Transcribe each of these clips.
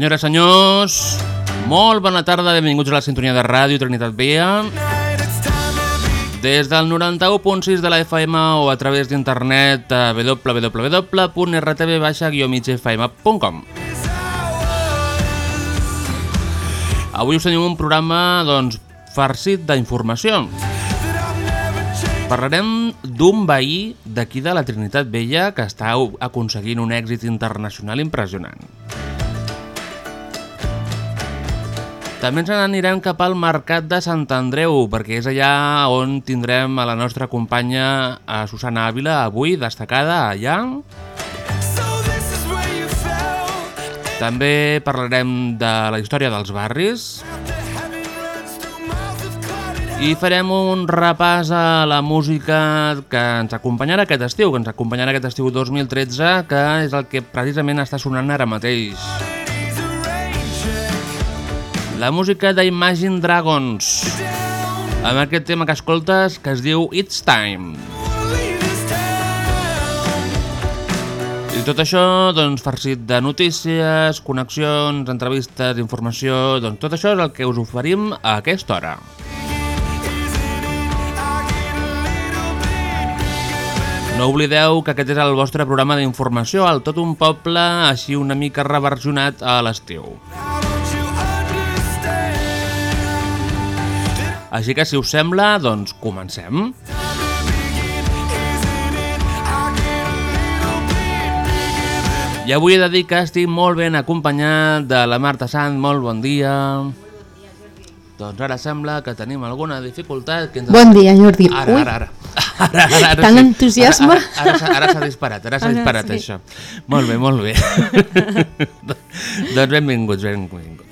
Senyores, senyors, molt bona tarda, benvinguts a la sintonia de ràdio Trinitat be Des del 91.6 de la FM o a través d'internet a www.rtv-migfm.com Avui us tenim un programa doncs, farcit d'informació. Parlarem d'un veí d'aquí de la Trinitat Vella que està aconseguint un èxit internacional impressionant. També ens n'anirem cap al Mercat de Sant Andreu, perquè és allà on tindrem a la nostra companya a Susana Ávila, avui destacada allà. També parlarem de la història dels barris i farem un repàs a la música que ens acompanyarà aquest estiu, que ens acompanyarà aquest estiu 2013, que és el que precisament està sonant ara mateix. La música d'Imagine Dragons, amb aquest tema que escoltes que es diu It's Time. I tot això, doncs, farcit de notícies, connexions, entrevistes, informació... Doncs tot això és el que us oferim a aquesta hora. No oblideu que aquest és el vostre programa d'informació al tot un poble així una mica reversionat a l'estiu. Així que, si us sembla, doncs comencem. I avui he de dir que estic molt ben acompanyat de la Marta Sant. Molt bon dia. Doncs ara sembla que tenim alguna dificultat. Que ens... Bon dia, Jordi. Ara, ara, ara. ara, ara, ara Tant sí. entusiasme. Ara, ara, ara, s'ha- ara s'ha disparat, ara s'ha Ara disparat sí. això. Molt bé, molt bé. doncs benvinguts, benvinguts.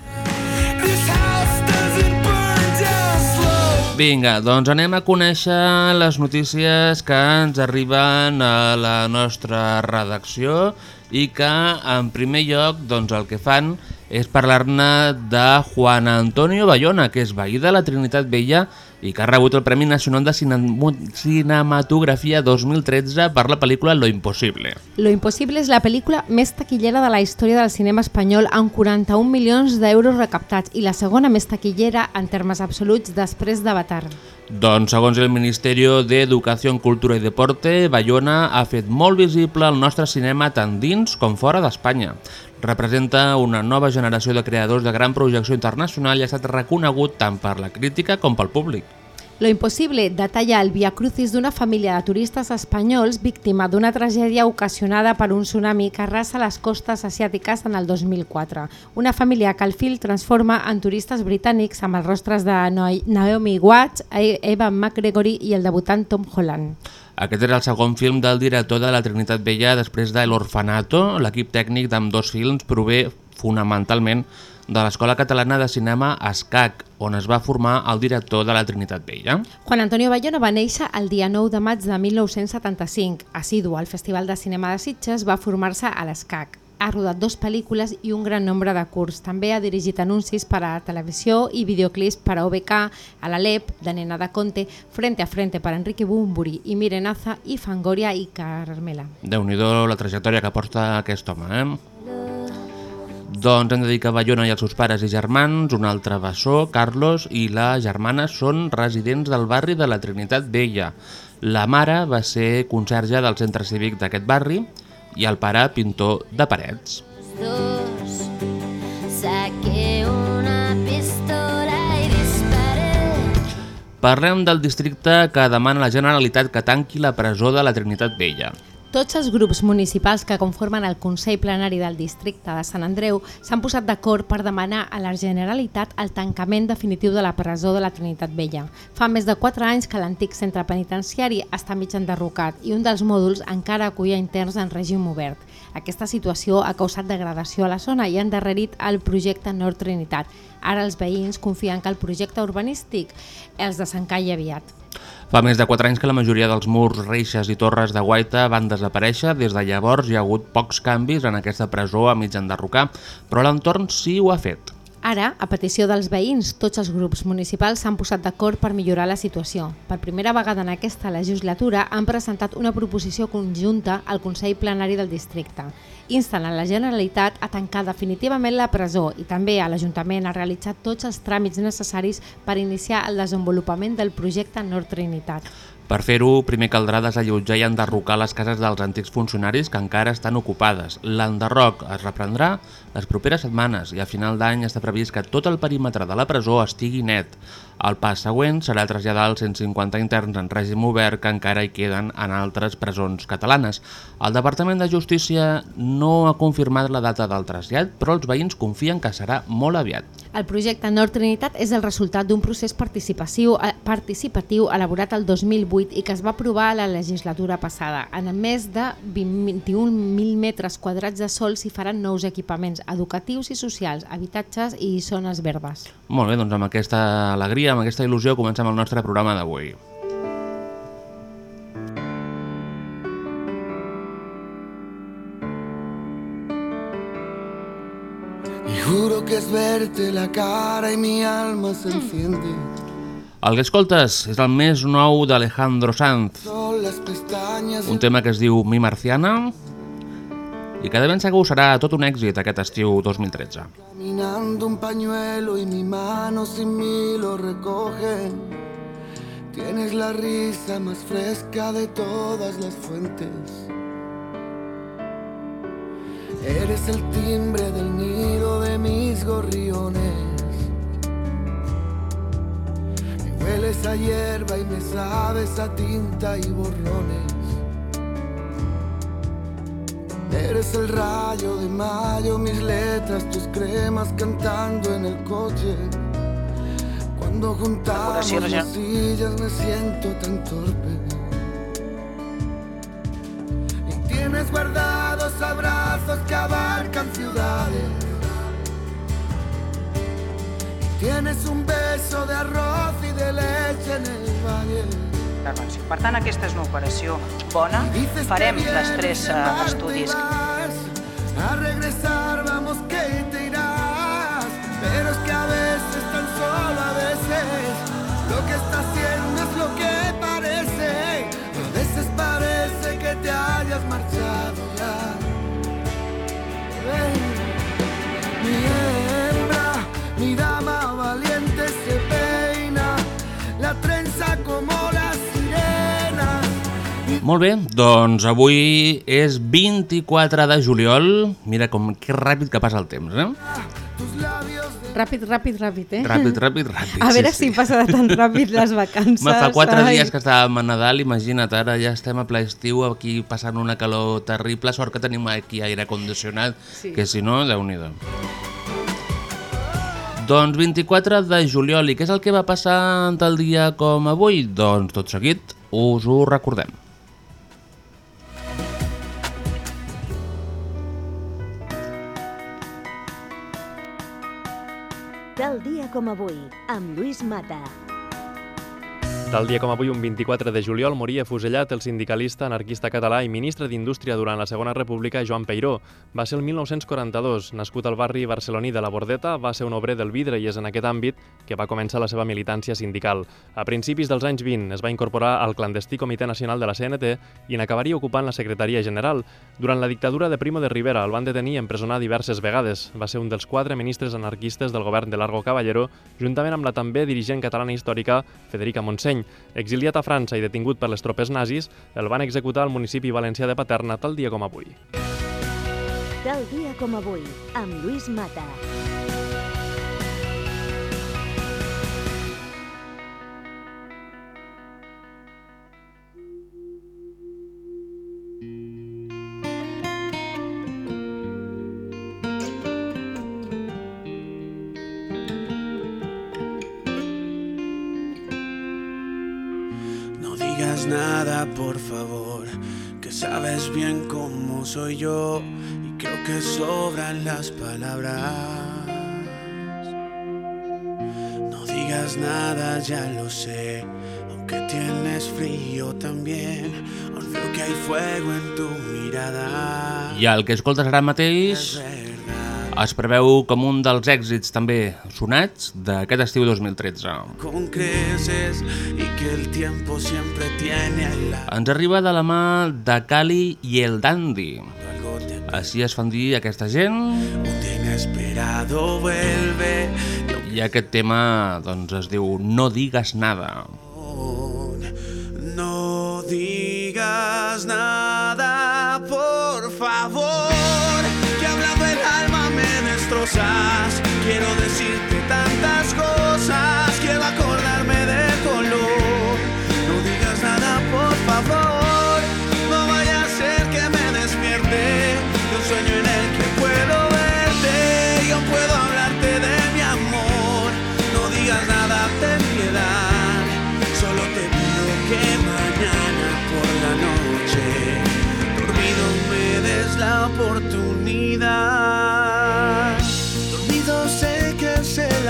Vinga, doncs anem a conèixer les notícies que ens arriben a la nostra redacció i que en primer lloc doncs, el que fan parlar-ne de Juan Antonio Bayona, que és veí de la Trinitat Vella i que ha rebut el Premi Nacional de Cine- Cinematografia 2013 per la pel·lícula Lo Impossible. Lo Impossible és la pel·lícula més taquillera de la història del cinema espanyol amb 41 milions d'euros recaptats i la segona més taquillera en termes absoluts després d'Avatar. Doncs, segons el Ministeri d'Educació, Cultura i Deporte, Bayona ha fet molt visible el nostre cinema tant dins com fora d'Espanya. Representa una nova generació de creadors de gran projecció internacional i ha estat reconegut tant per la crítica com pel públic. Lo Impossible detalla el viacrucis d'una família de turistes espanyols víctima d'una tragèdia ocasionada per un tsunami que arrasa les costes asiàtiques en el 2004. Una família que el fil transforma en turistes britànics amb els rostres de Naomi Watts, E- Eva McGregory i el debutant Tom Holland. Aquest és el segon film del director de la Trinitat Vella després de L'Orfanato. L'equip tècnic d'amb dos films prové fonamentalment de l'Escola Catalana de Cinema ESCAC, on es va formar el director de la Trinitat Vella. Juan Antonio Bayona va néixer el dia 9 de maig de 1975. Assidu al Festival de Cinema de Sitges, va formar-se a l'ESCAC. Ha rodat dos pel·lícules i un gran nombre de curts. També ha dirigit anuncis per a televisió i videoclips per a OBK, a l'Alep, de Nena de Conte, Frente a Frente per Enrique Bumburi i Mirenaza i Fangoria i Carmela. déu nhi la trajectòria que porta aquest home, eh? Doncs hem de dir que Bayona i els seus pares i germans, un altre bessó, Carlos, i la germana són residents del barri de la Trinitat Vella. La mare va ser conserge del centre cívic d'aquest barri i el pare pintor de parets. dos. Saqué una pistola y disparé. Parlem del districte que demana la Generalitat que tanqui la presó de la Trinitat Vella. Tots els grups municipals que conformen el Consell Plenari del Districte de Sant Andreu s'han posat d'acord per demanar a la Generalitat el tancament definitiu de la presó de la Trinitat Vella. Fa més de 4 anys que l'antic centre penitenciari està mig enderrocat i un dels mòduls encara aculla interns en règim obert. Aquesta situació ha causat degradació a la zona i ha endarrerit el projecte Nord Trinitat. Ara els veïns confien que el projecte urbanístic els desencalli aviat. Fa més de 4 anys que la majoria dels murs, reixes i torres de Guaita van desaparèixer. Des de llavors hi ha hagut pocs canvis en aquesta presó a mig enderrocar, però l'entorn sí ho ha fet. Ara, a petició dels veïns, tots els grups municipals s'han posat d'acord per millorar la situació. Per primera vegada en aquesta legislatura han presentat una proposició conjunta al Consell Plenari del Districte. Insten a la Generalitat a tancar definitivament la presó i també a l'Ajuntament a realitzar tots els tràmits necessaris per iniciar el desenvolupament del projecte Nord Trinitat. Per fer-ho, primer caldrà desallotjar i enderrocar les cases dels antics funcionaris que encara estan ocupades. L'enderroc es reprendrà les properes setmanes i a final d'any està previst que tot el perímetre de la presó estigui net. El pas següent serà traslladar els 150 interns en règim obert que encara hi queden en altres presons catalanes. El Departament de Justícia no ha confirmat la data del trasllat, però els veïns confien que serà molt aviat. El projecte Nord Trinitat és el resultat d'un procés participatiu, eh, participatiu elaborat el 2008 i que es va aprovar a la legislatura passada. En més de 21.000 metres quadrats de sol s'hi faran nous equipaments educatius i socials, habitatges i zones verdes. Molt bé, doncs amb aquesta alegria, amb aquesta il·lusió, comencem el nostre programa d'avui. Y juro que es verte la cara y mi alma se enciende. El que escoltes és el més nou d'Alejandro Sanz, un tema que es diu Mi Marciana i que de ben segur serà tot un èxit aquest estiu 2013. caminando un pañuelo y mi mano sin mí lo recoge. Tienes la risa más fresca de todas las fuentes. Eres el timbre del nido de mis gorriones. Me hueles a hierba y me sabes a tinta y borrones. Eres el rayo de mayo, mis letras, tus cremas cantando en el coche. Cuando juntamos las sillas me siento tan torpe. Y tienes guardados abrazos que abarcan ciudades. Y tienes un beso de arroz y de leche en el valle. Intervenció. Per tant, aquesta és una operació bona. Farem les tres eh, estudis. A regresar, vamos que Molt bé, doncs avui és 24 de juliol. Mira com que ràpid que passa el temps, eh? Ràpid, ràpid, ràpid, eh? Ràpid, ràpid, ràpid. A veure sí, si passa de tan ràpid les vacances. Me fa quatre ai. dies que estàvem a Nadal, imagina't, ara ja estem a ple estiu, aquí passant una calor terrible, sort que tenim aquí aire condicionat, Sí. que si no, déu nhi Doncs 24 de juliol, i què és el que va passar tal dia com avui? Doncs tot seguit us ho recordem. Tal dia com avui, amb Lluís Mata. Tal dia com avui, un 24 de juliol, moria fusellat el sindicalista anarquista català i ministre d'Indústria durant la Segona República, Joan Peiró. Va ser el 1942. Nascut al barri barceloní de la Bordeta, va ser un obrer del vidre i és en aquest àmbit que va començar la seva militància sindical. A principis dels anys 20 es va incorporar al clandestí Comitè Nacional de la CNT i n'acabaria ocupant la Secretaria General. Durant la dictadura de Primo de Rivera el van detenir i empresonar diverses vegades. Va ser un dels quatre ministres anarquistes del govern de Largo Caballero, juntament amb la també dirigent catalana històrica Federica Montseny. Exiliat a França i detingut per les tropes nazis, el van executar al municipi valencià de Paterna tal dia com avui. Tal dia com avui, amb Lluís Mata. Nada, por favor, que sabes bien cómo soy yo y creo que sobran las palabras. No digas nada, ya lo sé, aunque tienes frío también, veo que hay fuego en tu mirada. I el que escoltes ara mateix es preveu com un dels èxits també sonats d'aquest estiu 2013. Con creces y que el tiempo siempre tiene al lado. Ens arriba de la mà de Cali i el Dandy. Així es fan dir aquesta gent Inesperado vuelve. i aquest tema doncs, es diu No digues nada. No digas nada, por favor. Quiero decirte tantas cosas. Quiero acordarme de color. No digas nada, por favor. No vaya a ser que me despierte de un sueño en el que puedo verte. Yo puedo hablarte de mi amor. No digas nada, ten piedad. Solo te pido que mañana por la noche, dormido, me des la oportunidad.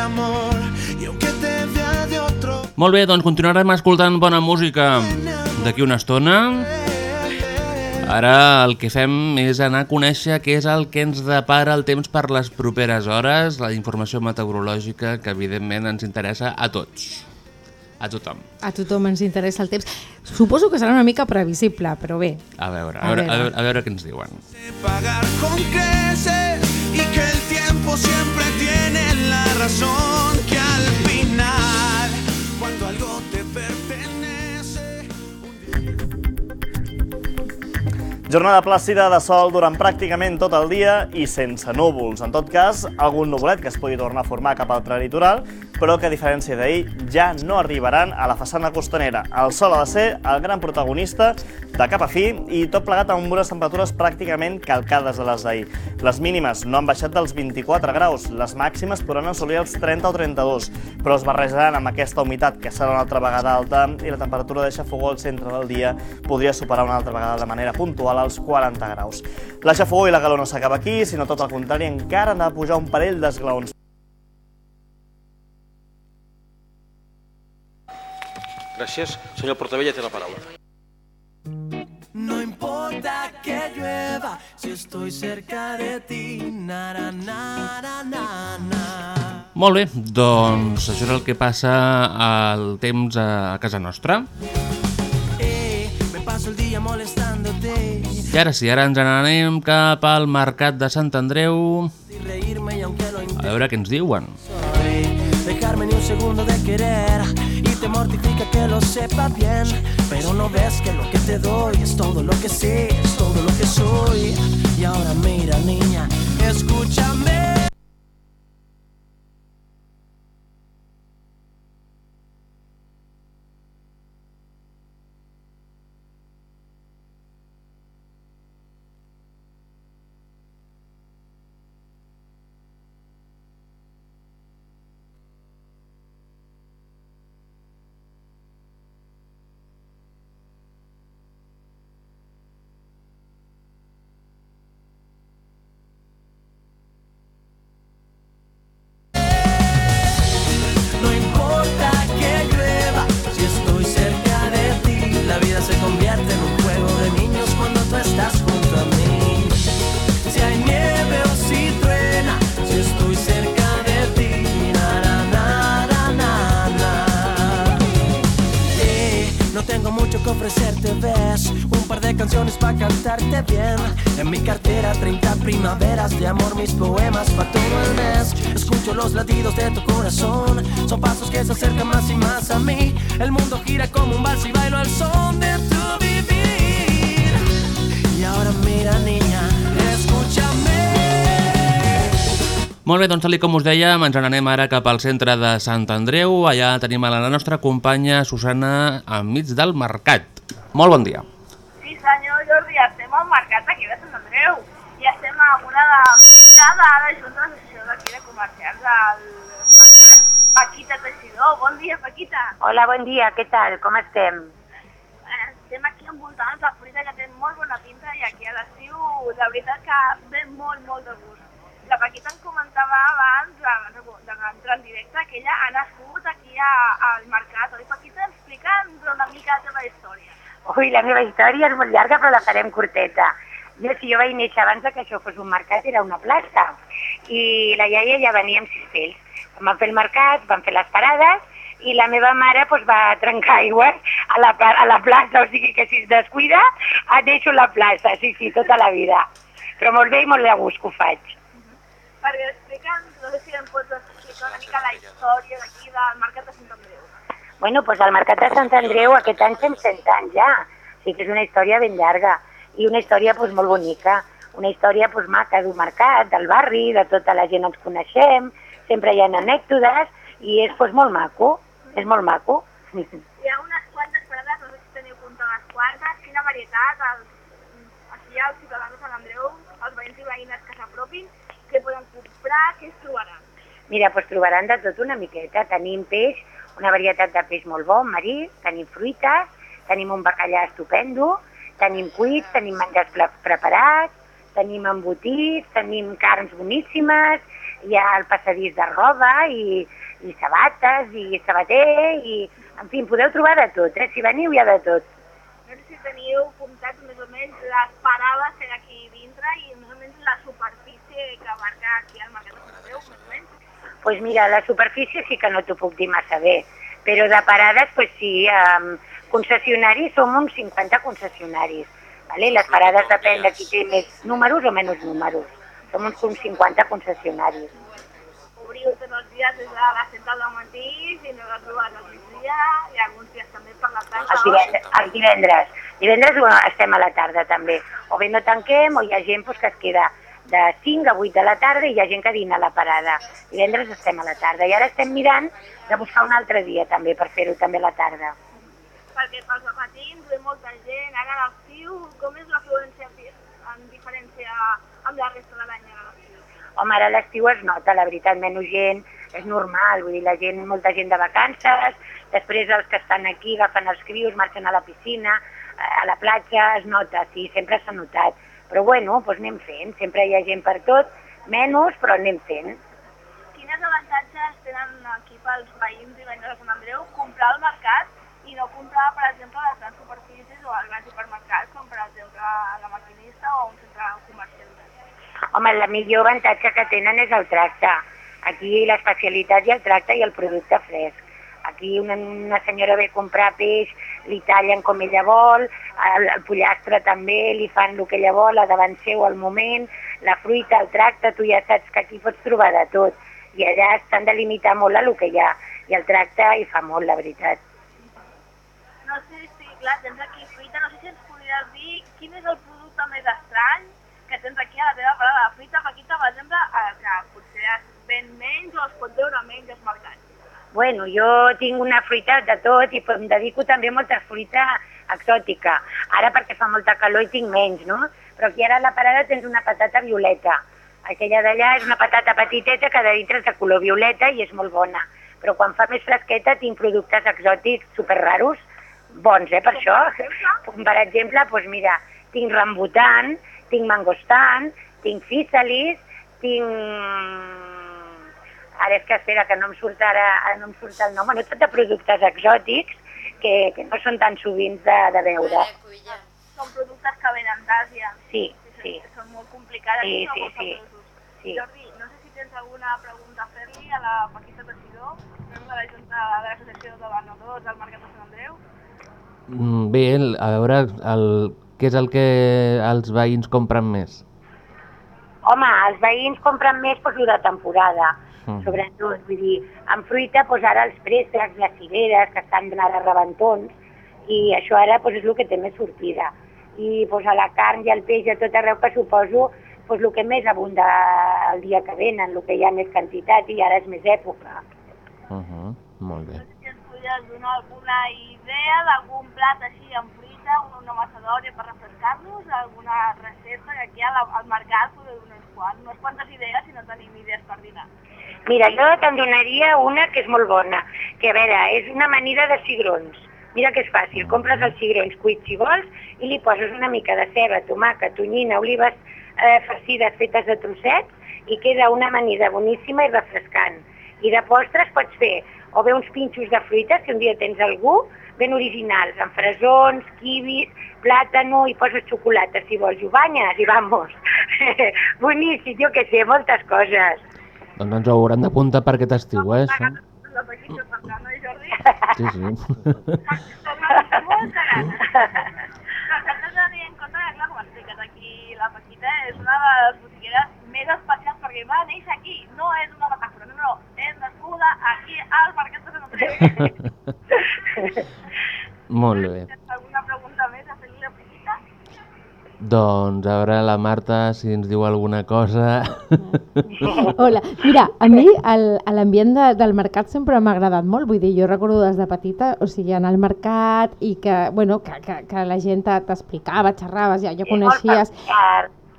Amor, y aunque te vea de otro. Molt bé, doncs continuarem escoltant bona música d'aquí una estona. Ara el que fem és anar a conèixer què és el que ens depara el temps per les properes hores, la informació meteorològica que evidentment ens interessa a tots, a tothom. A tothom ens interessa el temps. Suposo que serà una mica previsible, però bé. A veure, A a veure, a veure. veure, a veure què ens diuen. pagar con creces tiempo siempre tiene la razón que al final cuando algo te pertenece Jornada plàcida de sol durant pràcticament tot el dia i sense núvols. En tot cas, algun nuvolet que es pugui tornar a formar cap al prelitoral, però que a diferència d'ahir ja no arribaran a la façana costanera. El sol ha de ser el gran protagonista de cap a fi i tot plegat amb unes temperatures pràcticament calcades de les d'ahir. Les mínimes no han baixat dels 24 graus, les màximes podran assolir els 30 o 32, però es barrejaran amb aquesta humitat que serà una altra vegada alta i la temperatura de xafogó al centre del dia podria superar una altra vegada de manera puntual als 40 graus. La xafogó i la calor no s'acaba aquí, sinó tot el contrari, encara han de pujar un parell d'esglaons. Gràcies. Senyor Portavella té la paraula. No importa que llueva si estoy cerca de ti. Na, na, na, na, na. Molt bé, doncs això és el que passa al temps a casa nostra. Eh, me paso el día molestándote I ara sí, ara ens n'anem cap al mercat de Sant Andreu a veure què ens diuen. dejarme ni un segundo de querer y te mortifica que lo sepa bien, pero no ves que lo que te doy es todo lo que sé, es todo lo que soy. Y ahora mira niña, escúchame. Doncs tal com us dèiem, ens n'anem ara cap al centre de Sant Andreu. Allà tenim a la nostra companya Susana enmig del mercat. Molt bon dia. Sí, senyor Jordi, estem al mercat aquí de Sant Andreu i estem amb una de Pinta de la Junta d'Associació d'aquí de Comerciants del mercat, Paquita Teixidor. Bon dia, Paquita. Hola, bon dia, què tal? Com estem? Estem aquí envoltats de fruita que té molt bona pinta i aquí a l'estiu, la veritat que ve molt, molt de gust. Paquita em comentava abans, de- d'entrar en directe, que ella ha nascut aquí a- al mercat. Oi, Paquita? Explica'ns una mica la teva història. Ui, la meva història és molt llarga, però la farem curteta. Jo, si jo vaig néixer abans que això fos un mercat, era una plaça. I la iaia ja venia amb sis pells. Vam fer el mercat, vam fer les parades, i la meva mare doncs, va trencar aigües a la, a la plaça, o sigui que si es descuida, et deixo la plaça, sí, sí, tota la vida. Però molt bé i molt de gust que ho faig. Perquè explica'ns, no sé si em pots explicar una mica la història d'aquí del mercat de Sant Andreu. Bueno, doncs el Mercat de Sant Andreu aquest any fem 100 anys ja. O sigui que és una història ben llarga i una història doncs, molt bonica. Una història doncs, maca d'un mercat, del barri, de tota la gent ens coneixem, sempre hi ha anècdotes i és doncs, molt maco, és molt maco. Hi ha unes quantes parades, no sé si teniu comptades quantes, quina varietat, els, aquí als ciutadans de Sant Andreu, els veïns i veïnes que s'apropin, què poden comprar, què es trobaran. Mira, doncs trobaran de tot una miqueta. Tenim peix, una varietat de peix molt bon, marí, tenim fruites, tenim un bacallà estupendo, tenim cuits, tenim menjars pre- preparats, tenim embotits, tenim carns boníssimes, hi ha el passadís de roba i, i sabates i sabater i, en fi, podeu trobar de tot, eh? Si veniu hi ha de tot. No sé si teniu comptat més o menys les parades que hi ha aquí dintre i més o menys la superfície que abarca aquí al mercat de Sant Andreu, més o menys. pues mira, la superfície sí que no t'ho puc dir massa bé, però de parades, pues sí, um, concessionaris som uns 50 concessionaris. Vale? Les parades depèn de qui té més números o menys números. Som uns, uns 50 concessionaris. Obriu tots els dies des de les 7 del matí fins a les 2 del migdia i alguns dies també per la tarda. Els divendres, els divendres. Divendres bueno, estem a la tarda també. O bé no tanquem o hi ha gent pues, que es queda de 5 a 8 de la tarda i hi ha gent que dina a la parada. Divendres estem a la tarda i ara estem mirant de buscar un altre dia també per fer-ho també a la tarda. Perquè pels matins ve molta gent, ara a l'estiu, com és l'afluència en diferència amb la resta de l'any a l'estiu? Home, ara a l'estiu es nota, la veritat, menys gent, és normal, vull dir, la gent, molta gent de vacances, després els que estan aquí agafen els crios, marxen a la piscina, a la platja, es nota, sí, sempre s'ha notat. Però bueno, doncs anem fent, sempre hi ha gent per tot, menys, però anem fent. Quines avantatges tenen aquí pels veïns i veïnes de Sant Andreu comprar al mercat i no comprar, per exemple, a les grans superfícies o als grans supermercats, com per exemple a la maquinista o a un centre comercial? Home, la millor avantatge que tenen és el tracte. Aquí l'especialitat i el tracte i el producte fresc. Aquí una, una senyora ve a comprar peix, li tallen com ella vol, el, el pollastre també, li fan el que ella vol, a davant seu al moment, la fruita, el tracte, tu ja saps que aquí pots trobar de tot. I allà s'han de limitar molt el que hi ha. I el tracte hi fa molt, la veritat. No sé si, clar, tens aquí fruita, no sé si ens podries dir quin és el producte més estrany que tens aquí a la teva parada de fruita, Paquita, per exemple, eh, que potser es ven menys o es pot veure menys als mercats. Bueno, jo tinc una fruita de tot i em dedico també a molta fruita exòtica. Ara perquè fa molta calor i tinc menys, no? Però aquí ara a la parada tens una patata violeta. Aquella d'allà és una patata petiteta que de dintre és de color violeta i és molt bona. Però quan fa més fresqueta tinc productes exòtics super raros, bons, eh, per això. Com per exemple, doncs mira, tinc rambutan, tinc mangostan, tinc físalis, tinc ara és que espera, que no em surt ara, ara no em surt el nom, bueno, tot de productes exòtics que, que no són tan sovint de, de veure. Són productes que venen d'Àsia. Sí, sí. Són molt complicades Sí, i no sí, molt sí. Sí. Jordi, no sé si tens alguna pregunta a fer-li a la Paquita Teixidor, membre de la Junta de l'Associació de Venedors del Mercat de Sant Andreu. Mm, Bé, a veure, el, què és el que els veïns compren més? Home, els veïns compren més doncs, el de temporada, Mm. sobretot. Vull dir, en fruita, doncs, ara els préssecs, les cireres, que estan ara a rebentons, i això ara doncs, és el que té més sortida. I doncs, a la carn i al peix i a tot arreu que suposo doncs, el que més abunda el dia que venen, el que hi ha més quantitat i ara és més època. Uh -huh. Molt bé. Si ens podries donar alguna idea d'algun plat així amb fruita, una macedònia per refrescar-nos, alguna recepta, que aquí al, al mercat podeu donar uns quants, unes quantes idees si no tenim idees per dinar. Mira, jo te'n donaria una que és molt bona, que a veure, és una amanida de cigrons. Mira que és fàcil, compres els cigrons cuits si vols i li poses una mica de ceba, tomàquet, tonyina, olives eh, farcides fetes de trossets i queda una amanida boníssima i refrescant. I de postres pots fer o bé uns pinxos de fruites, que un dia tens algú, ben originals, amb fresons, kiwis, plàtano i poses xocolata si vols, ho banyes i vamos. Boníssim, jo que sé, moltes coses. Doncs ens ho hauran d'apuntar per aquest estiu, eh? això? Sí, sí. Molta gana. De tenir en compte que, clar, com expliques aquí, la Paquita és una de les botigueres més especials perquè va néixer aquí. No és una metàfora, no, és nascuda aquí al Mercat de Sant Andreu. Molt bé. Alguna pregunta més a fer-li a la Paquita? Doncs a veure la Marta si ens diu alguna cosa. Hola, mira, a mi l'ambient de, del mercat sempre m'ha agradat molt, vull dir, jo recordo des de petita, o sigui, anar al mercat i que, bueno, que, que, que la gent te- t'explicava, xerraves, ja, ja coneixies...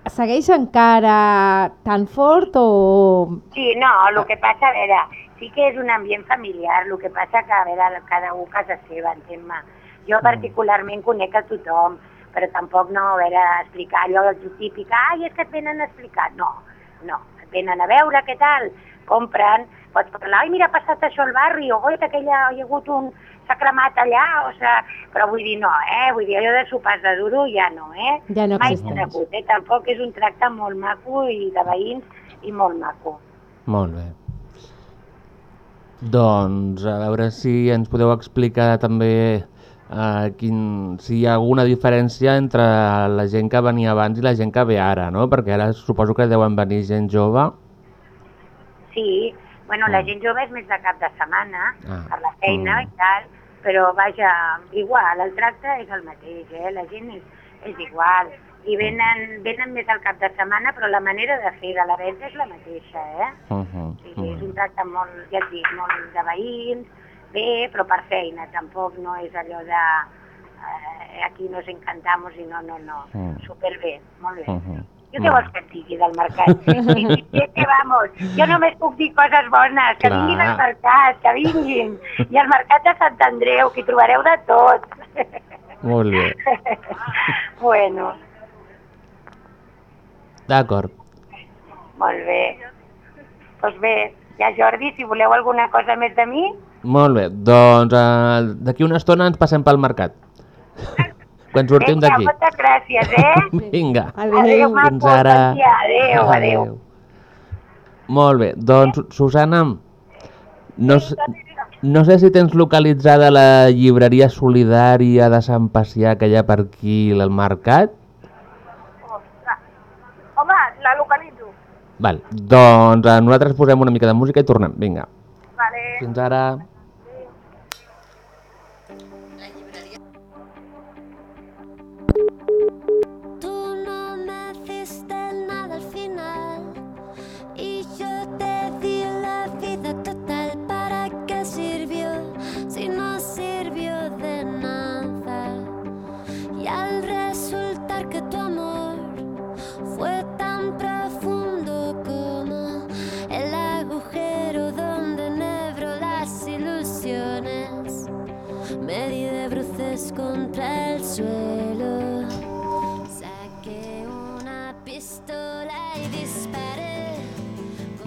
Segueix encara tan fort o... Sí, no, el que passa, a veure, sí que és un ambient familiar, el que passa que, a veure, cada un casa seva, entén-me. Jo particularment conec a tothom, però tampoc no, a veure, explicar allò el típic, ai, és que et venen a explicar. No, no, et venen a veure què tal, compren, pots parlar, ai, mira, ha passat això al barri, o oi, que aquella, hi ha hagut un, s'ha cremat allà, o sigui, però vull dir, no, eh, vull dir, allò de sopars de duro ja no, eh. Ja no Mai n'ha hagut, eh, tampoc és un tracte molt maco i de veïns i molt maco. Molt bé. Doncs a veure si ens podeu explicar també eh, quin, si hi ha alguna diferència entre la gent que venia abans i la gent que ve ara, no? Perquè ara suposo que deuen venir gent jove. Sí, bueno, la gent jove és més de cap de setmana, Ah. per la feina i tal, però vaja, igual, el tracte és el mateix, eh? la gent és, és igual. I venen, venen més al cap de setmana, però la manera de fer de la venda és la mateixa, eh? Uh -huh. Sí, és un tracte molt, ja et dic, molt de veïns, bé, però per feina, tampoc no és allò de eh, aquí nos encantamos i no, no, no, Mm. superbé, molt bé. Uh -huh. Jo què vols que et digui del mercat? Sí, sí, sí, que vamos, jo només puc dir coses bones, que Clar. vinguin al mercat, que vinguin. I al mercat de Sant Andreu, que hi trobareu de tot. Molt bé. bueno, D'acord. molt bé. Doncs pues bé, ja Jordi, si voleu alguna cosa més de mi, Molt bé. Doncs eh, d'aquí una estona ens passem pel mercat. Quan sortim vinga, d'aquí. moltes gràcies, eh? Vinga. Adéu, maco, Fins ara. dia, adéu, adéu. Molt bé, doncs Susana, no, s- no sé si tens localitzada la llibreria solidària de Sant Pacià que hi ha per aquí al mercat. Home, la localitzo. Val, doncs eh, nosaltres posem una mica de música i tornem, vinga. Vale.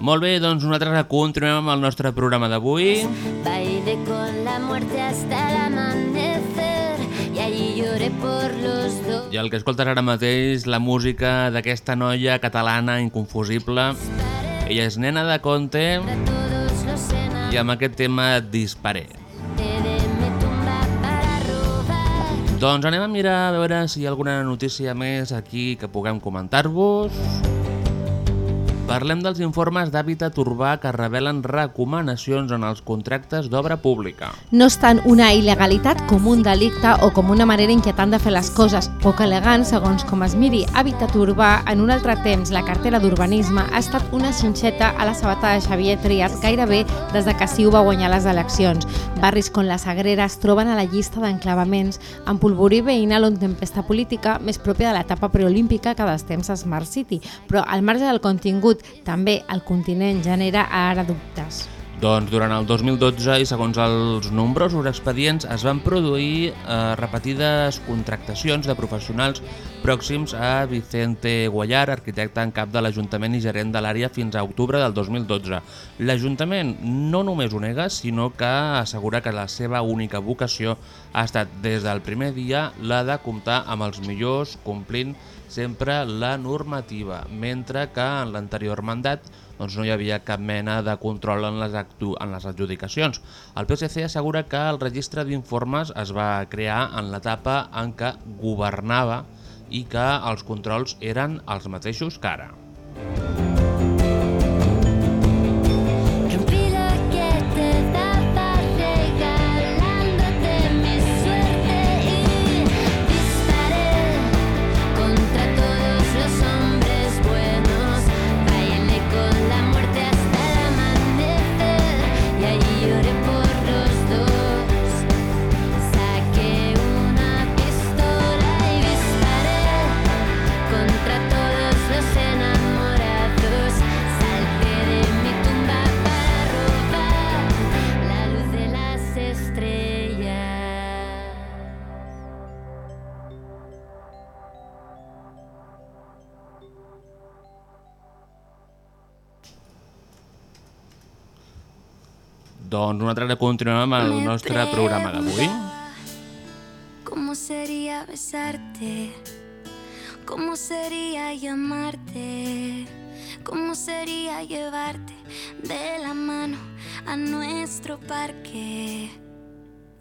Molt bé, doncs nosaltres continuem amb el nostre programa d'avui. Bailé con la muerte hasta el amanecer y allí lloré por los dos. I el que escoltes ara mateix, la música d'aquesta noia catalana inconfusible. Ella és nena de Conte i amb aquest tema Disparé. Doncs anem a mirar a veure si hi ha alguna notícia més aquí que puguem comentar-vos. Parlem dels informes d'hàbitat urbà que revelen recomanacions en els contractes d'obra pública. No és tant una il·legalitat com un delicte o com una manera inquietant de fer les coses, poc elegant segons com es miri. Hàbitat urbà, en un altre temps, la cartera d'urbanisme ha estat una xinxeta a la sabata de Xavier Trias gairebé des de que Siu va guanyar les eleccions. Barris com la Sagrera es troben a la llista d'enclavaments amb polvorí veïnal on tempesta política més pròpia de l'etapa preolímpica que dels temps Smart City, però al marge del contingut, també el continent genera ara dubtes. Doncs durant el 2012 i segons els nombrosos expedients es van produir eh, repetides contractacions de professionals pròxims a Vicente Guallar, arquitecte en cap de l'Ajuntament i gerent de l'àrea fins a octubre del 2012. L'Ajuntament no només ho nega, sinó que assegura que la seva única vocació ha estat des del primer dia la de comptar amb els millors complint sempre la normativa, mentre que en l'anterior mandat doncs no hi havia cap mena de control en les, en les adjudicacions. El PSC assegura que el registre d'informes es va crear en l'etapa en què governava i que els controls eren els mateixos que ara. Doncs nosaltres continuem amb el nostre programa d'avui. ¿Cómo sería besarte? ¿Cómo sería llamarte? ¿Cómo sería llevarte de la mano a nuestro parque?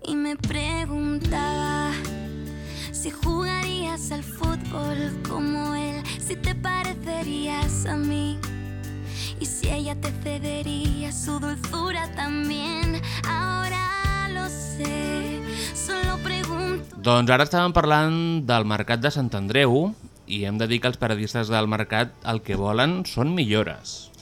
Y me preguntaba si jugarías al fútbol como él, si te parecerías a mí. Y si ella te cedería su dulzura también, Doncs ara estàvem parlant del mercat de Sant Andreu i hem de dir que els paradistes del mercat el que volen són millores.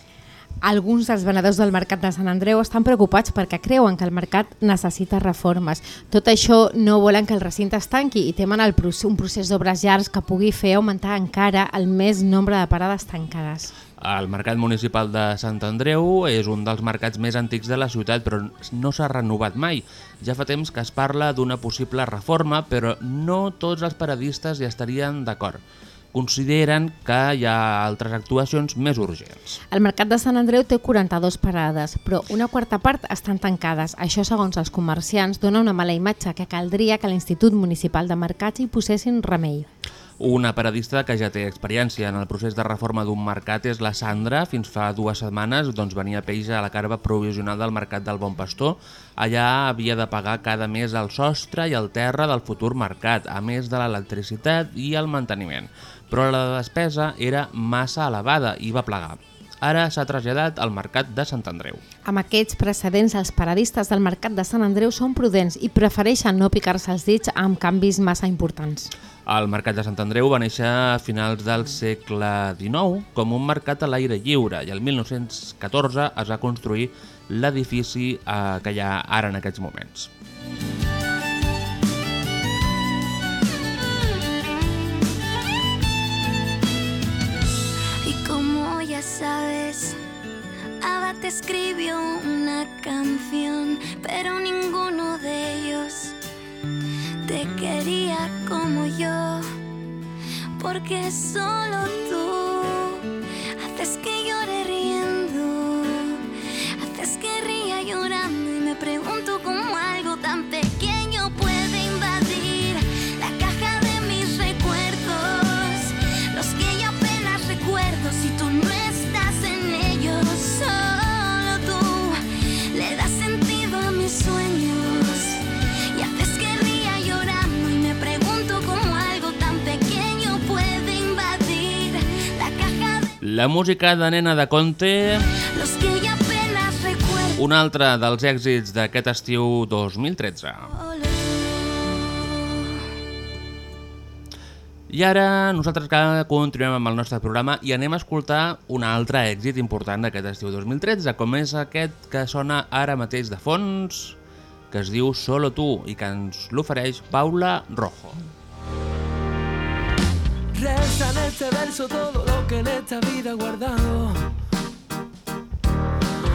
Alguns dels venedors del mercat de Sant Andreu estan preocupats perquè creuen que el mercat necessita reformes. Tot això no volen que el recinte es tanqui i temen el procés, un procés d'obres llargs que pugui fer augmentar encara el més nombre de parades tancades. El mercat municipal de Sant Andreu és un dels mercats més antics de la ciutat, però no s'ha renovat mai. Ja fa temps que es parla d'una possible reforma, però no tots els paradistes hi estarien d'acord. Consideren que hi ha altres actuacions més urgents. El mercat de Sant Andreu té 42 parades, però una quarta part estan tancades. Això, segons els comerciants, dona una mala imatge que caldria que l'Institut Municipal de Mercats hi posessin remei. Una paradista que ja té experiència en el procés de reforma d'un mercat és la Sandra. Fins fa dues setmanes doncs, venia peix a la carba provisional del mercat del Bon Pastor. Allà havia de pagar cada mes el sostre i el terra del futur mercat, a més de l'electricitat i el manteniment. Però la despesa era massa elevada i va plegar. Ara s'ha traslladat al mercat de Sant Andreu. Amb aquests precedents, els paradistes del mercat de Sant Andreu són prudents i prefereixen no picar-se els dits amb canvis massa importants. El mercat de Sant Andreu va néixer a finals del segle XIX com un mercat a l'aire lliure i el 1914 es va construir l'edifici eh, que hi ha ara en aquests moments. Sabes, Ava te escribió una canción, pero ninguno de ellos te quería como yo, porque solo tú La música de Nena de Conte, un altre dels èxits d'aquest estiu 2013. I ara nosaltres que continuem amb el nostre programa i anem a escoltar un altre èxit important d'aquest estiu 2013, com és aquest que sona ara mateix de fons, que es diu Solo tu i que ens l'ofereix Paula Rojo. Resta en este verso todo lo que en esta vida he guardado.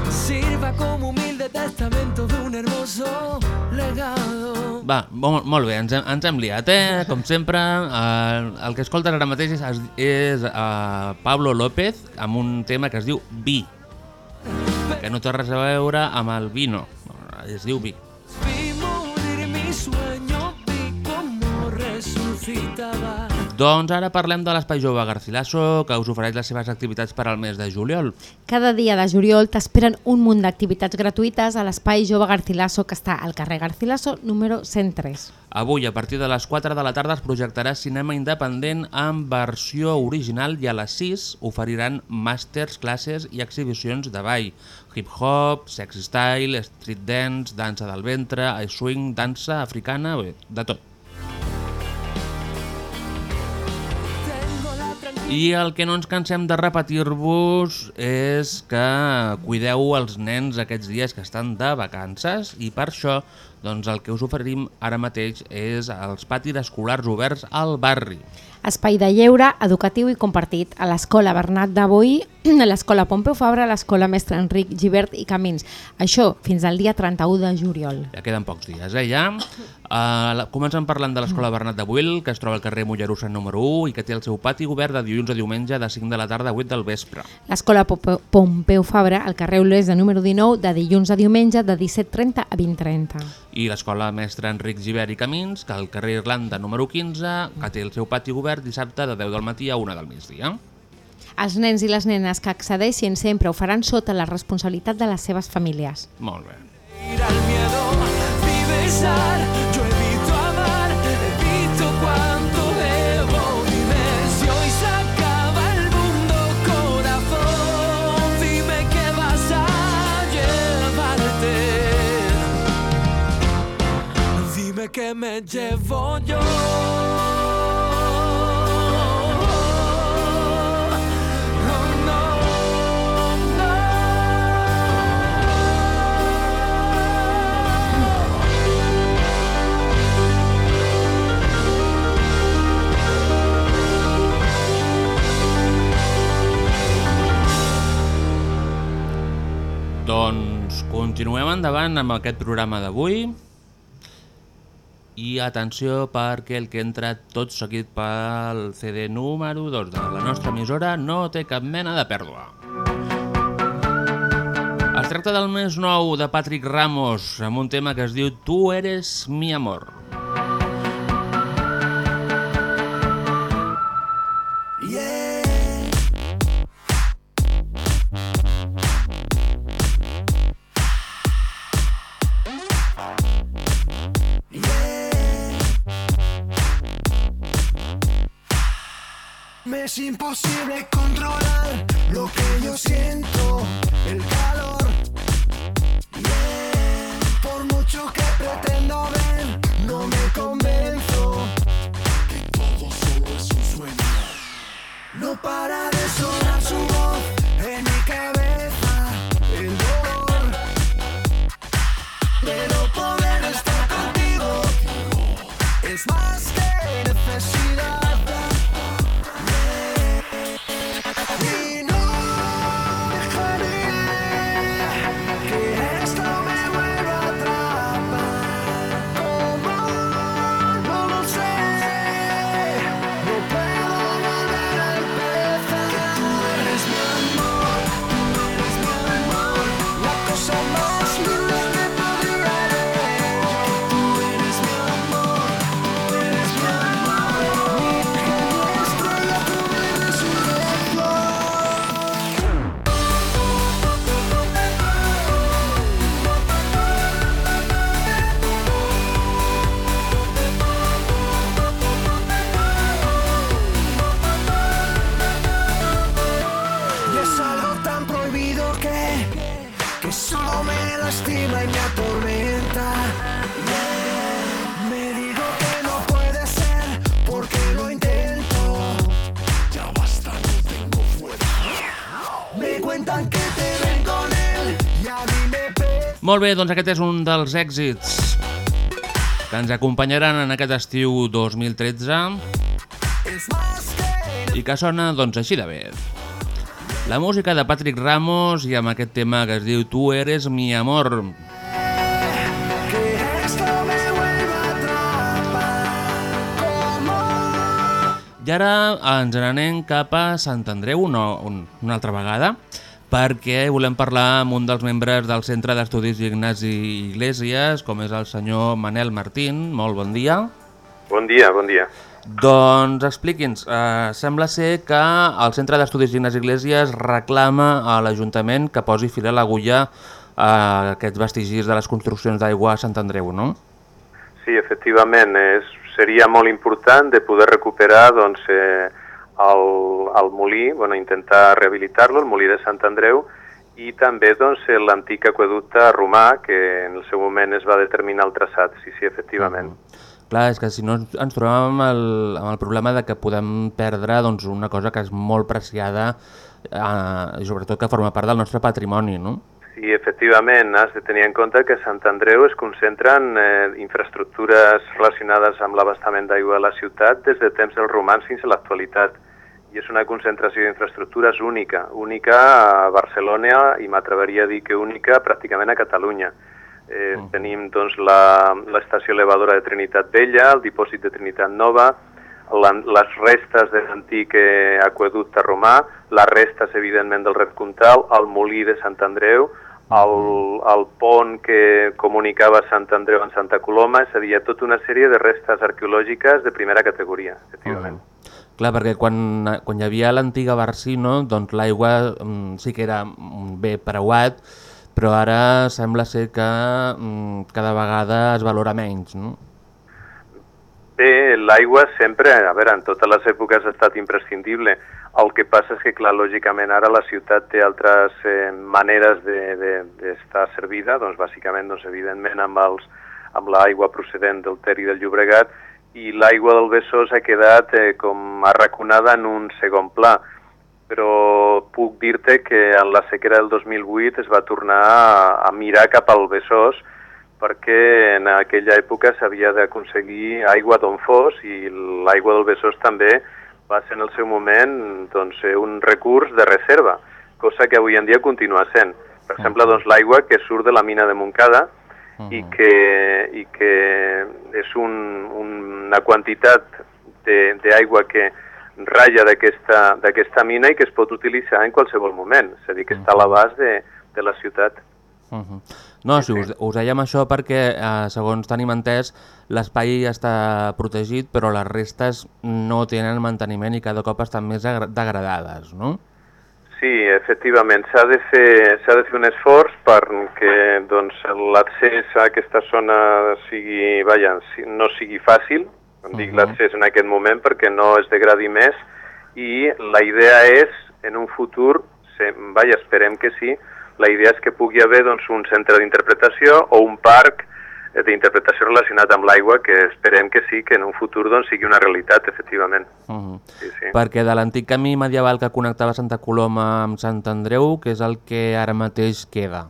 Sirva como humilde testamento de un hermoso legado. Va, molt, molt bé, ens hem, ens hem liat, eh? Com sempre, eh, el que escoltes ara mateix és, és eh, Pablo López amb un tema que es diu Vi, que no té res a veure amb el vino, es diu Vi. Vi morir mi sueño, vi cómo resucitaba. Doncs ara parlem de l'Espai Jove Garcilaso, que us ofereix les seves activitats per al mes de juliol. Cada dia de juliol t'esperen un munt d'activitats gratuïtes a l'Espai Jove Garcilaso que està al carrer Garcilaso número 103. Avui, a partir de les 4 de la tarda, es projectarà cinema independent en versió original i a les 6 oferiran màsters, classes i exhibicions de ball, hip-hop, sex style, street dance, dansa del ventre, swing, dansa africana, bé, de tot. I el que no ens cansem de repetir-vos és que cuideu els nens aquests dies que estan de vacances i per això doncs, el que us oferim ara mateix és els patis escolars oberts al barri. Espai de lleure, educatiu i compartit a l'Escola Bernat de Boí, a l'Escola Pompeu Fabra, a l'Escola Mestre Enric Givert i Camins. Això fins al dia 31 de juliol. Ja queden pocs dies, eh, ja. Uh, comencem parlant de l'Escola Bernat de Buil, que es troba al carrer Mollerussa número 1 i que té el seu pati obert de dilluns a diumenge de 5 de la tarda a 8 del vespre. L'Escola Pompeu- Fabra, al carrer Olesa número 19, de dilluns a diumenge de 17.30 a 20.30. I l'Escola Mestre Enric Givert i Camins, que al carrer Irlanda número 15, que té el seu pati obert dissabte de 10 del matí a 1 del migdia. Els nens i les nenes que accedeixin sempre ho faran sota la responsabilitat de les seves famílies. Molt bé. Besar, yo evito amar, evito cuanto que me llevo yo. Endavant amb aquest programa d'avui i atenció perquè el que entra tot seguit pel CD número 2 de la nostra emissora no té cap mena de pèrdua. Es tracta del més nou de Patrick Ramos amb un tema que es diu Tu eres mi amor. Es imposible controlar lo que yo siento, Molt bé, doncs aquest és un dels èxits que ens acompanyaran en aquest estiu 2013 i que sona doncs així de bé. La música de Patrick Ramos i amb aquest tema que es diu Tu eres mi amor. I ara ens n'anem cap a Sant Andreu una, un, una altra vegada perquè volem parlar amb un dels membres del Centre d'Estudis Ignasi Iglesias, com és el senyor Manel Martín. Molt bon dia. Bon dia, bon dia. Doncs expliqui'ns, eh, sembla ser que el Centre d'Estudis Ignasi Iglesias reclama a l'Ajuntament que posi fil a l'agulla a aquests vestigis de les construccions d'aigua a Sant Andreu, no? Sí, efectivament, és, seria molt important de poder recuperar doncs, eh, el, el molí, bueno, intentar rehabilitar-lo, el molí de Sant Andreu, i també doncs, l'antic aqueducte romà, que en el seu moment es va determinar el traçat, sí, sí, efectivament. Clar, és que si no ens trobem amb el, amb el problema de que podem perdre doncs, una cosa que és molt preciada eh, sobretot que forma part del nostre patrimoni, no? Sí, efectivament, has de tenir en compte que a Sant Andreu es concentren eh, infraestructures relacionades amb l'abastament d'aigua a la ciutat des de temps dels romans fins a l'actualitat. I és una concentració d'infraestructures única, única a Barcelona i m'atreveria a dir que única pràcticament a Catalunya. Eh, Mm. Tenim doncs, la- l'estació elevadora de Trinitat Vella, el dipòsit de Trinitat Nova, la, les restes de l'antic eh, aqueducte romà, les restes, evidentment, del Red Comtal, el molí de Sant Andreu, el, el pont que comunicava Sant Andreu amb Santa Coloma, és a dir, tota una sèrie de restes arqueològiques de primera categoria, efectivament. Clar, perquè quan, quan hi havia l'antiga Barsino, doncs l'aigua mm, sí que era bé preuat, però ara sembla ser que mm, cada vegada es valora menys, no? Bé, l'aigua sempre, a veure, en totes les èpoques ha estat imprescindible. El que passa és que, clar, lògicament ara la ciutat té altres eh, maneres d'estar de, de, servida, doncs bàsicament, doncs, evidentment, amb, els, amb l'aigua procedent del Ter i del Llobregat, i l'aigua del Besòs ha quedat eh, com arraconada en un segon pla. Però puc dir-te que en la sequera del 2008 es va tornar a, a mirar cap al Besòs, perquè en aquella època s'havia d'aconseguir aigua d'on fos i l'aigua del Besòs també va ser en el seu moment doncs, eh, un recurs de reserva, cosa que avui en dia continua sent. Per exemple, doncs, l'aigua que surt de la mina de Montcada i, que, i que és un, una quantitat de- d'aigua que ratlla d'aquesta mina i que es pot utilitzar en qualsevol moment, és a dir, que està a l'abast de, de la ciutat. Uh -huh. No, si us, us dèiem això perquè, eh, segons tenim entès, l'espai està protegit, però les restes no tenen manteniment i cada cop estan més degradades, no? Sí, efectivament, s'ha de, fer, de fer un esforç perquè doncs, l'accés a aquesta zona sigui, vaja, no sigui fàcil, em dic Mhm. l'accés en aquest moment perquè no es degradi més i la idea és, en un futur, se, vaja, esperem que sí, la idea és que pugui haver doncs, un centre d'interpretació o un parc d'interpretació relacionat amb l'aigua que esperem que sí, que en un futur doncs, sigui una realitat, efectivament. Uh -huh. Sí, sí. Perquè de l'antic camí medieval que connectava Santa Coloma amb Sant Andreu, que és el que ara mateix queda.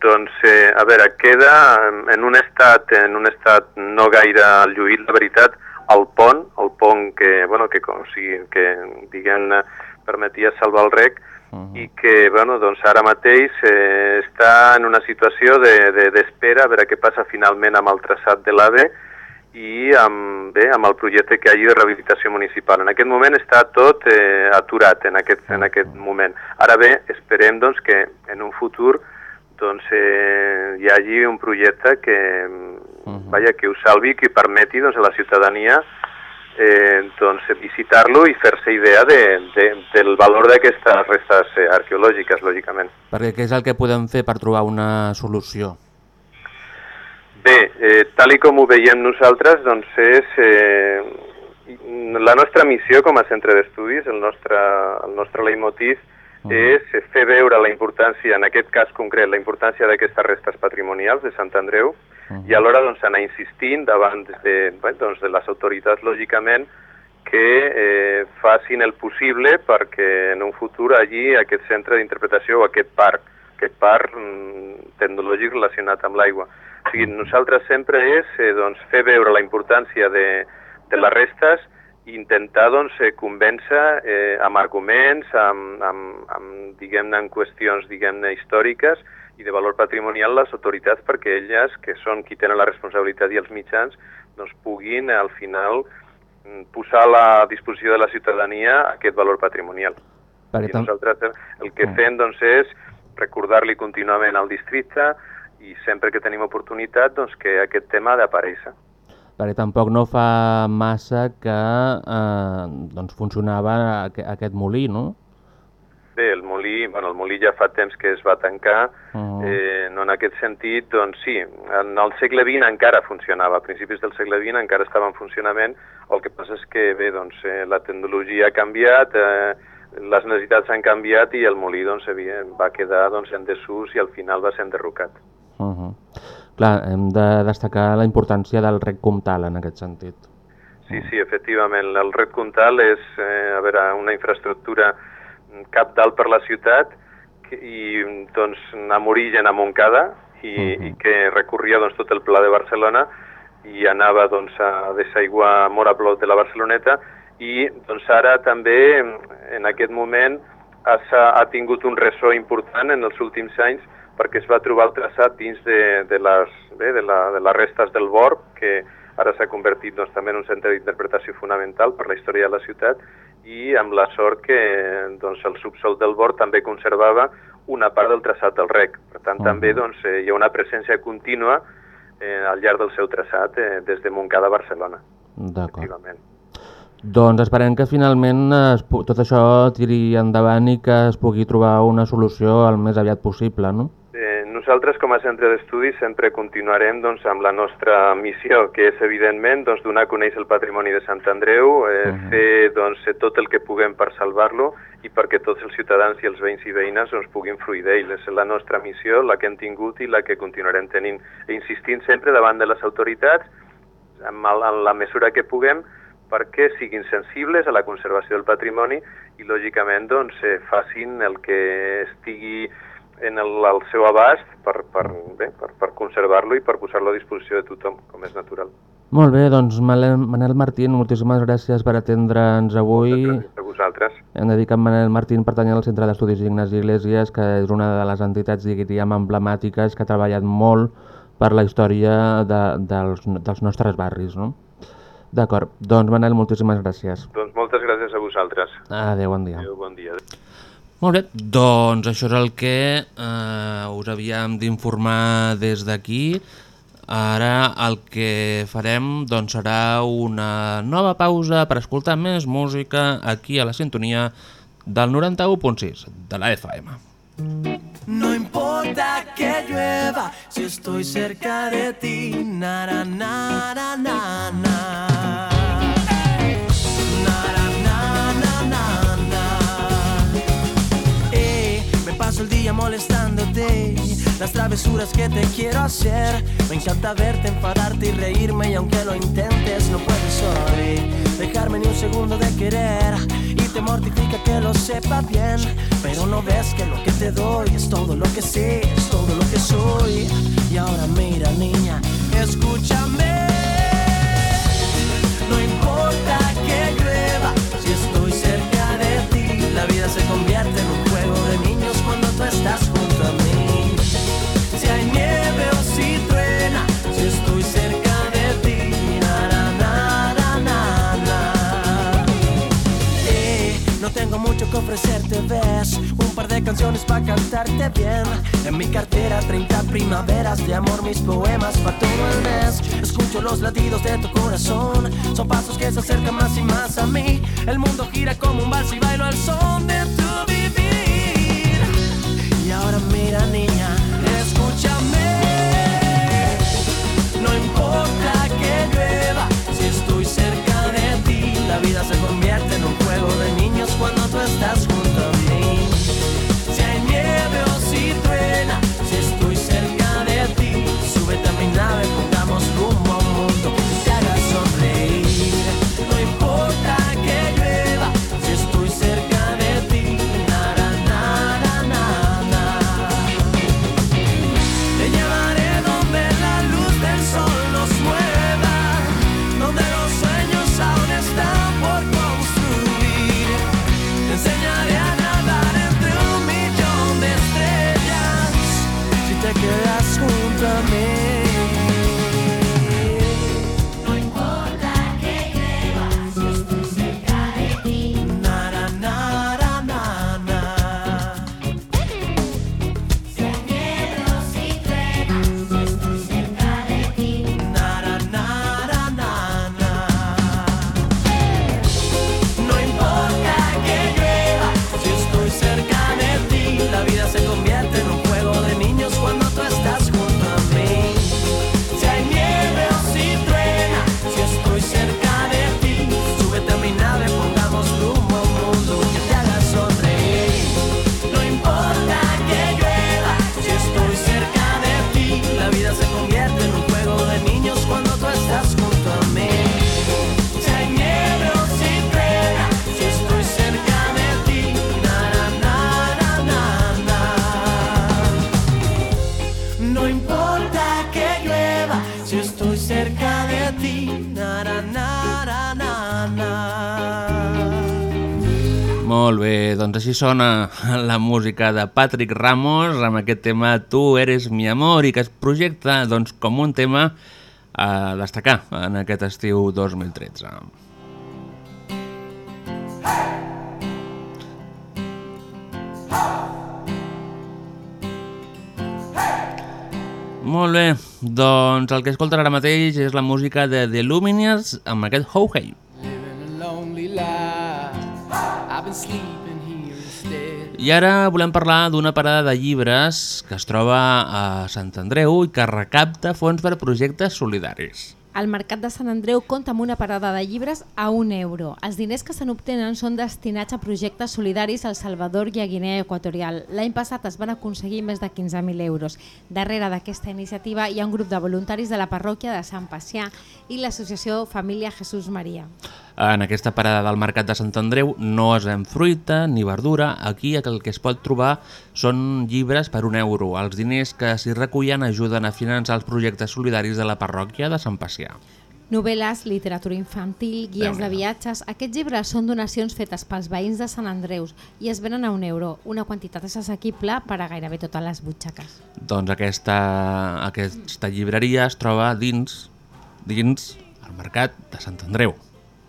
Doncs, eh, a veure, queda en- un estat en un estat no gaire lluït, la veritat, el pont, el pont que, bueno, que, o sigui, que diguem, permetia salvar el rec, i que bueno, doncs ara mateix eh, està en una situació d'espera de, d'espera a veure què passa finalment amb el traçat de l'AVE i amb, bé, amb el projecte que hi hagi de rehabilitació municipal. En aquest moment està tot eh, aturat en aquest, en aquest moment. Ara bé, esperem doncs, que en un futur doncs, eh, hi hagi un projecte que, vaja, que ho salvi, que permeti doncs, a la ciutadania eh, doncs, visitar-lo i fer-se idea de, de, del valor d'aquestes restes eh, arqueològiques, lògicament. Perquè què és el que podem fer per trobar una solució? Bé, eh, tal i com ho veiem nosaltres, doncs és eh, la nostra missió com a centre d'estudis, el nostre, el nostre leitmotiv és fer veure la importància, en aquest cas concret, la importància d'aquestes restes patrimonials de Sant Andreu i alhora doncs, anar insistint davant de, bé, doncs, de les autoritats, lògicament, que eh, facin el possible perquè en un futur allí aquest centre d'interpretació o aquest parc, aquest parc mm, tecnològic relacionat amb l'aigua. O sigui, nosaltres sempre és eh, doncs, fer veure la importància de, de les restes i intentar doncs, eh, convèncer eh, amb arguments, amb, amb, amb diguem-ne, en qüestions diguem-ne històriques i de valor patrimonial les autoritats perquè elles, que són qui tenen la responsabilitat i els mitjans, doncs puguin al final mm, posar a la disposició de la ciutadania aquest valor patrimonial. Perquè I nosaltres el que fem doncs, és recordar-li contínuament al districte i sempre que tenim oportunitat doncs, que aquest tema ha d'aparèixer. Perquè tampoc no fa massa que eh, doncs funcionava aqu aquest molí, no? Bé, el molí, bueno, el molí ja fa temps que es va tancar, Uh eh, no en aquest sentit, doncs sí, en el segle XX encara funcionava, a principis del segle XX encara estava en funcionament, el que passa és que, bé, doncs, eh, la tecnologia ha canviat, eh, les necessitats han canviat i el molí, doncs, evident, va quedar doncs, en desús i al final va ser enderrocat. Uh -huh. Clar, hem de destacar la importància del rec comtal en aquest sentit. Sí, sí, efectivament. El Red Comtal és eh, a veure, una infraestructura cap dalt per la ciutat i doncs, amb origen a Montcada i, uh -huh. i que recorria doncs, tot el pla de Barcelona i anava doncs, a desaiguar Mora Blot de la Barceloneta i doncs, ara també en aquest moment ha, ha tingut un ressò important en els últims anys perquè es va trobar el traçat dins de, de, les, bé, de, la, de les restes del Borb, que ara s'ha convertit doncs, també en un centre d'interpretació fonamental per la història de la ciutat i amb la sort que doncs, el subsol del Borb també conservava una part del traçat del rec. Per tant, Mhm. també doncs, eh, hi ha una presència contínua eh, al llarg del seu traçat eh, des de Montcada a Barcelona. D'acord. Doncs esperem que finalment es, pu- tot això tiri endavant i que es pugui trobar una solució el més aviat possible, no? Nosaltres com a centre d'estudis sempre continuarem doncs, amb la nostra missió, que és evidentment doncs, donar a conèixer el patrimoni de Sant Andreu, eh, fer doncs, tot el que puguem per salvar-lo i perquè tots els ciutadans i els veïns i veïnes doncs, puguin fruir d'ell. És la nostra missió, la que hem tingut i la que continuarem tenint. I insistint sempre davant de les autoritats, en, el- en la mesura que puguem, perquè siguin sensibles a la conservació del patrimoni i, lògicament, doncs, eh, facin el que estigui en el, al seu abast per, per, bé, per, per conservar-lo i per posar-lo a disposició de tothom, com és natural. Molt bé, doncs Manel, Martín, moltíssimes gràcies per atendre'ns avui. A vosaltres. Hem de dir que Manel Martín pertany al Centre d'Estudis Ignasi Iglesias, que és una de les entitats, diríem, emblemàtiques que ha treballat molt per la història de, dels, dels nostres barris, no? D'acord, doncs Manel, moltíssimes gràcies. Doncs moltes gràcies a vosaltres. Adéu, bon dia. Adéu, bon dia. Molt bé, doncs això és el que eh, us havíem d'informar des d'aquí. Ara el que farem doncs, serà una nova pausa per escoltar més música aquí a la sintonia del 91.6 de la FM. No importa que llueva si estoy cerca de ti. Na, na, na, na, na, el día molestándote. Las travesuras que te quiero hacer. Me encanta verte, enfadarte y reírme. Y aunque lo intentes, no puedes hoy dejarme ni un segundo de querer. Y te mortifica que lo sepa bien. Pero no ves que lo que te doy es todo lo que sé, es todo lo que soy. Y ahora mira, niña, escúchame. No importa que llueva, si estoy cerca de ti, la vida se convierte ofrecerte, ves Un par de canciones para cantarte bien. En mi cartera 30 primaveras de amor Mis poemas para todo el mes. Escucho los latidos de tu corazón Son pasos que se acercan más y más a mí. El mundo gira como un vals y bailo al son de tu vivir. Y ahora Molt bé, doncs així sona la música de Patrick Ramos amb aquest tema Tu eres mi amor i que es projecta doncs, com un tema a destacar en aquest estiu 2013. Molt bé, doncs el que escolten ara mateix és la música de The Lumineers amb aquest Ho Hey. lonely life. I ara volem parlar d'una parada de llibres que es troba a Sant Andreu i que recapta fons per projectes solidaris. El Mercat de Sant Andreu compta amb una parada de llibres a un euro. Els diners que se n'obtenen són destinats a projectes solidaris al Salvador i a Guinea Equatorial. L'any passat es van aconseguir més de 15.000 euros. Darrere d'aquesta iniciativa hi ha un grup de voluntaris de la parròquia de Sant Pacià i l'associació Família Jesús Maria. En aquesta parada del Mercat de Sant Andreu no es ven fruita ni verdura. Aquí el que es pot trobar són llibres per un euro. Els diners que s'hi recullen ajuden a finançar els projectes solidaris de la parròquia de Sant Pacià. Novel·les, literatura infantil, guies de viatges... Aquests llibres són donacions fetes pels veïns de Sant Andreus i es venen a un euro. Una quantitat és assequible per a gairebé totes les butxaques. Doncs aquesta, aquesta llibreria es troba dins, dins el Mercat de Sant Andreu.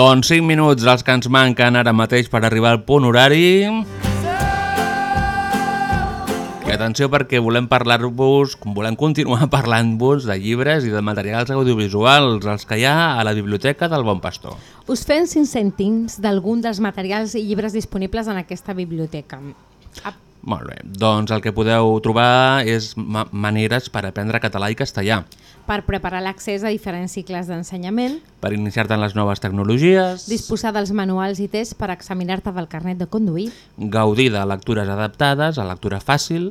Doncs 5 minuts els que ens manquen ara mateix per arribar al punt horari. I atenció perquè volem parlar-vos, volem continuar parlant-vos de llibres i de materials audiovisuals, els que hi ha a la Biblioteca del Bon Pastor. Us fem 5 cèntims d'algun dels materials i llibres disponibles en aquesta biblioteca. A- Molt bé, doncs el que podeu trobar és ma maneres per aprendre català i castellà, Per preparar l'accés a diferents cicles d'ensenyament, per iniciar-te en les noves tecnologies, disposar dels manuals i tests per examinar-te del carnet de conduir, gaudir de lectures adaptades, a lectura fàcil,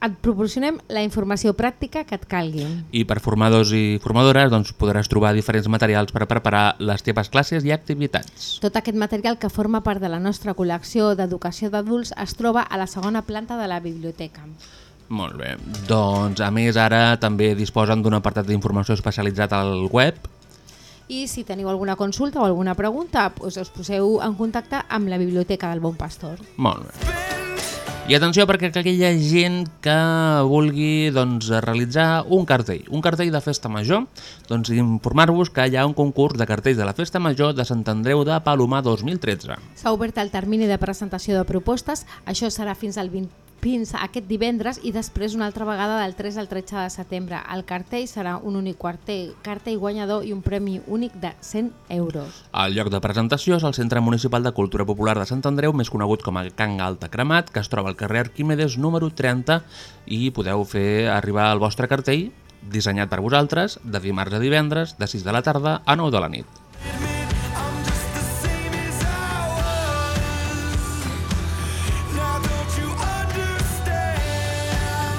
et proporcionem la informació pràctica que et calgui. i per formadors i formadores doncs, podràs trobar diferents materials per preparar les teves classes i activitats. Tot aquest material que forma part de la nostra col·lecció d'educació d'adults es troba a la segona planta de la biblioteca. Molt bé, doncs a més ara també disposen d'un apartat d'informació especialitzat al web I si teniu alguna consulta o alguna pregunta, doncs us poseu en contacte amb la Biblioteca del Bon Pastor. Molt bé. I atenció perquè aquella gent que vulgui doncs, realitzar un cartell, un cartell de festa major, doncs informar-vos que hi ha un concurs de cartells de la festa major de Sant Andreu de Palomar 2013. S'ha obert el termini de presentació de propostes, això serà fins al 20 fins a aquest divendres i després una altra vegada del 3 al 13 de setembre. El cartell serà un únic cartell, cartell guanyador i un premi únic de 100 euros. El lloc de presentació és el Centre Municipal de Cultura Popular de Sant Andreu, més conegut com a Can Alta Cremat, que es troba al carrer Arquímedes número 30 i podeu fer arribar el vostre cartell dissenyat per vosaltres de dimarts a divendres de 6 de la tarda a 9 de la nit.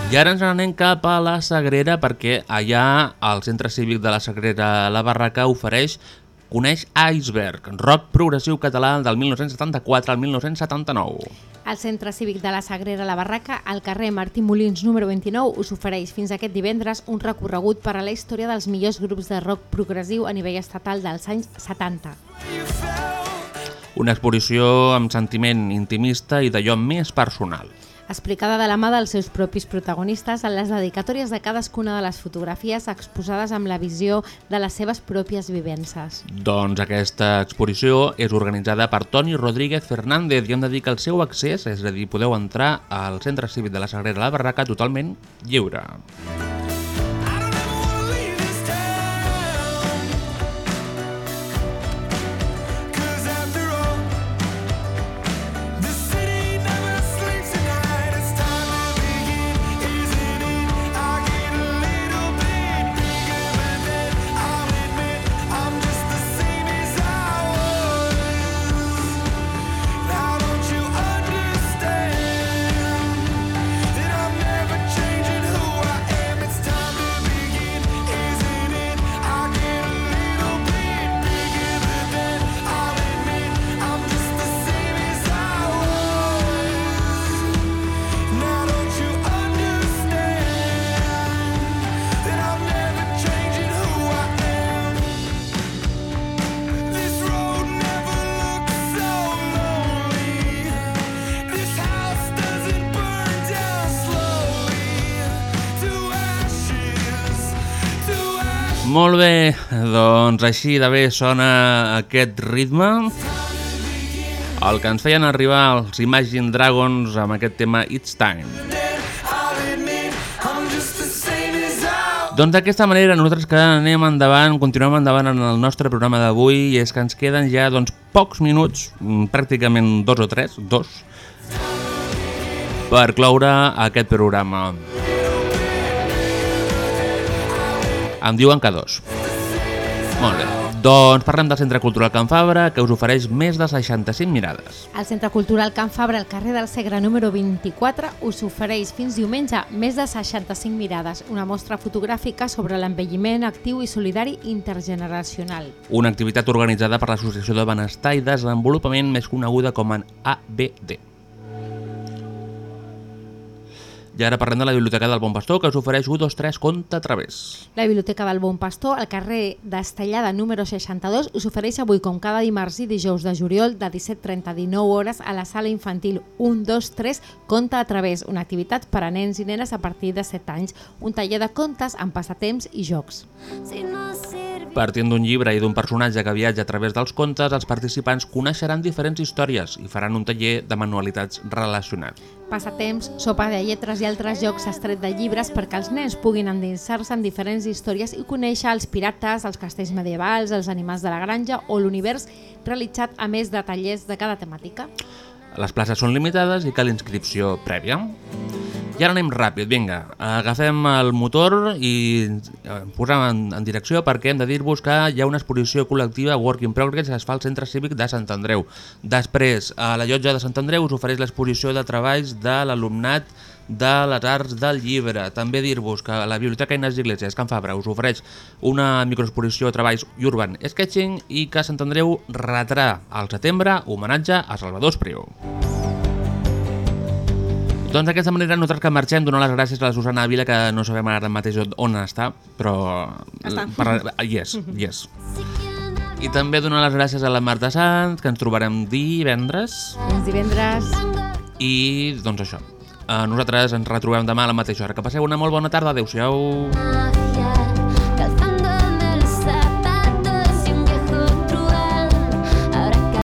I ara ens anem cap a la Sagrera perquè allà el Centre Cívic de la Sagrera La Barraca ofereix coneix Iceberg, rock progressiu català del 1974 al 1979. El Centre Cívic de la Sagrera La Barraca, al carrer Martí Molins número 29, us ofereix fins aquest divendres un recorregut per a la història dels millors grups de rock progressiu a nivell estatal dels anys 70. Una exposició amb sentiment intimista i d'allò més personal. Explicada de la mà dels seus propis protagonistes en les dedicatòries de cadascuna de les fotografies exposades amb la visió de les seves pròpies vivències. Doncs aquesta exposició és organitzada per Toni Rodríguez Fernández i hem de dir que el seu accés, és a dir, podeu entrar al Centre Cívic de la Sagrera La Barraca totalment lliure. The Molt bé, doncs així de bé sona aquest ritme. El que ens feien arribar els Imagine Dragons amb aquest tema It's Time. Doncs d'aquesta manera nosaltres que anem endavant, continuem endavant en el nostre programa d'avui i és que ens queden ja doncs, pocs minuts, mm, pràcticament dos o tres, dos, per cloure aquest programa. Em diuen que dos. Molt bé. Doncs parlem del Centre Cultural Can Fabra, que us ofereix més de 65 mirades. El Centre Cultural Can Fabra, al carrer del Segre número 24, us ofereix fins diumenge més de 65 mirades, una mostra fotogràfica sobre l'envelliment actiu i solidari intergeneracional. Una activitat organitzada per l'Associació de Benestar i Desenvolupament més coneguda com en ABD. I ara parlem de la Biblioteca del Bon Pastor, que us ofereix 1, 2, 3, compte a través. La Biblioteca del Bon Pastor, al carrer d'Estellada número 62, us ofereix avui, com cada dimarts i dijous de juliol, de 17.30 a 19 hores a la sala infantil 1, 2, 3, Conte a través, una activitat per a nens i nenes a partir de 7 anys, un taller de contes amb passatemps i jocs. Partint d'un llibre i d'un personatge que viatja a través dels contes, els participants coneixeran diferents històries i faran un taller de manualitats relacionats. Passatemps, sopa de lletres i altres jocs estret de llibres perquè els nens puguin endinsar-se en diferents històries i conèixer els pirates, els castells medievals, els animals de la granja o l'univers realitzat a més de tallers de cada temàtica. Les places són limitades i cal inscripció prèvia. I ara anem ràpid, vinga, agafem el motor i eh, posem en, en direcció perquè hem de dir-vos que hi ha una exposició col·lectiva Work in Progress que es fa al Centre Cívic de Sant Andreu. Després, a la llotja de Sant Andreu us ofereix l'exposició de treballs de l'alumnat de les arts del llibre. També dir-vos que la Biblioteca Inés Iglesias, Can Fabra, us ofereix una microexposició de treballs Urban Sketching i que Sant Andreu retrà al setembre homenatge a Salvador Espriu. Doncs d'aquesta manera nosaltres que marxem donar les gràcies a la Susana Ávila que no sabem ara mateix on està, però... Està. Per... Yes, yes. I també donar les gràcies a la Marta Sanz, que ens trobarem divendres. Fins divendres. I doncs això. Eh, nosaltres ens retrobem demà a la mateixa hora. Que passeu una molt bona tarda. Adéu-siau.